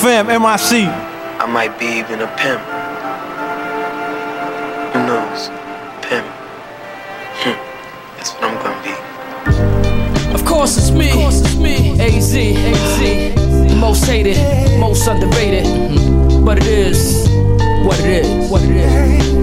Fam, MIC. I might be even a pimp. Who knows? Pimp. Hmm. That's what I'm gonna be. Of course it's me, Of course it's me. AZ, AZ, most hated, most underrated, Mhm. but it is what it is, what it is.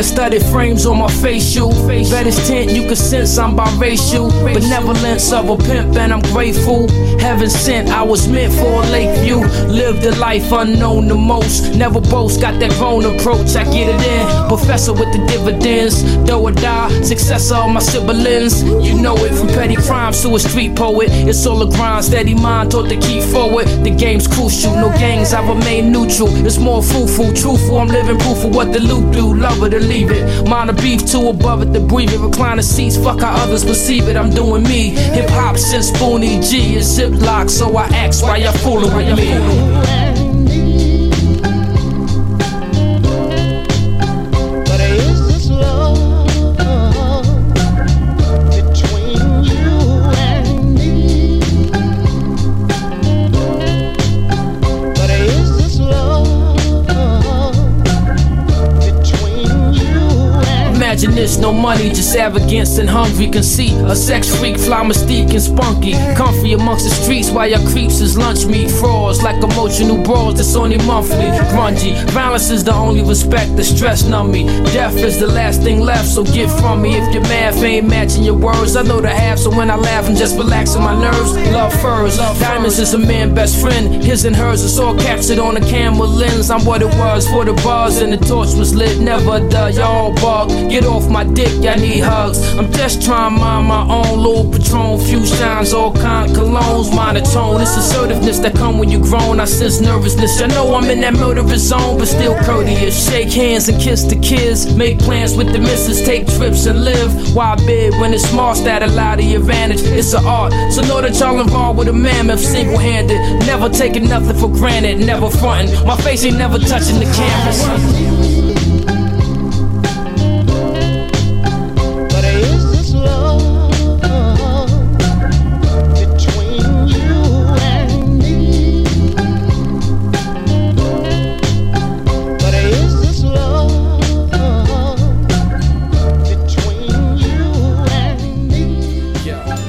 Gordier studded frames on my facial. Better tint, you can sense I'm biracial. Benevolence of a pimp, and I'm grateful. Heaven sent, I was meant for a Lakeview. Lived a life unknown to most. Never boast, got that grown approach. I get it in. Professor with the dividends. Though or die, successor of my siblings. You know it from petty crimes to a street poet. It's all a grind, steady mind, taught to keep forward. The game's crucial, no gangs, I remain neutral. It's more fruitful, truthful. I'm living proof of what the loop do. Love it or leave it. Mind a beef, too above it to breathe it. Recliner seats, fuck how others perceive it. I'm doing me. Hip hop since Spoonie G is ziplock, so I ask why y'all fooling with me. Imagine this, no money, just arrogance and hungry conceit. A sex freak, fly mystique and spunky. Comfy amongst the streets while your creeps is lunch meat. Frauds like emotional brawls that's only monthly. Grungy, violence is the only respect, the stress numb me. Death is the last thing left, so get from me. If your math ain't matching your words, I know the half, so when I laugh, I'm just relaxing my nerves. Love furs, diamonds is a man best friend. His and hers, is all captured on a camera lens. I'm what it was for the bars, and the torch was lit. Never duh, y'all bug. Get off my dick, y'all need hugs. I'm just trying to mind my own little patron. Few shines, all kind colognes, monotone. It's assertiveness that come when you grown. I sense nervousness. I know I'm in that murderous zone, but still courteous. Shake hands and kiss the kids. Make plans with the missus, take trips and live. Why big when it's small, that allow the advantage. It's an art, so know that y'all involved with a mammoth, single handed. Never taking nothing for granted, never fronting. My face ain't never touching the canvas.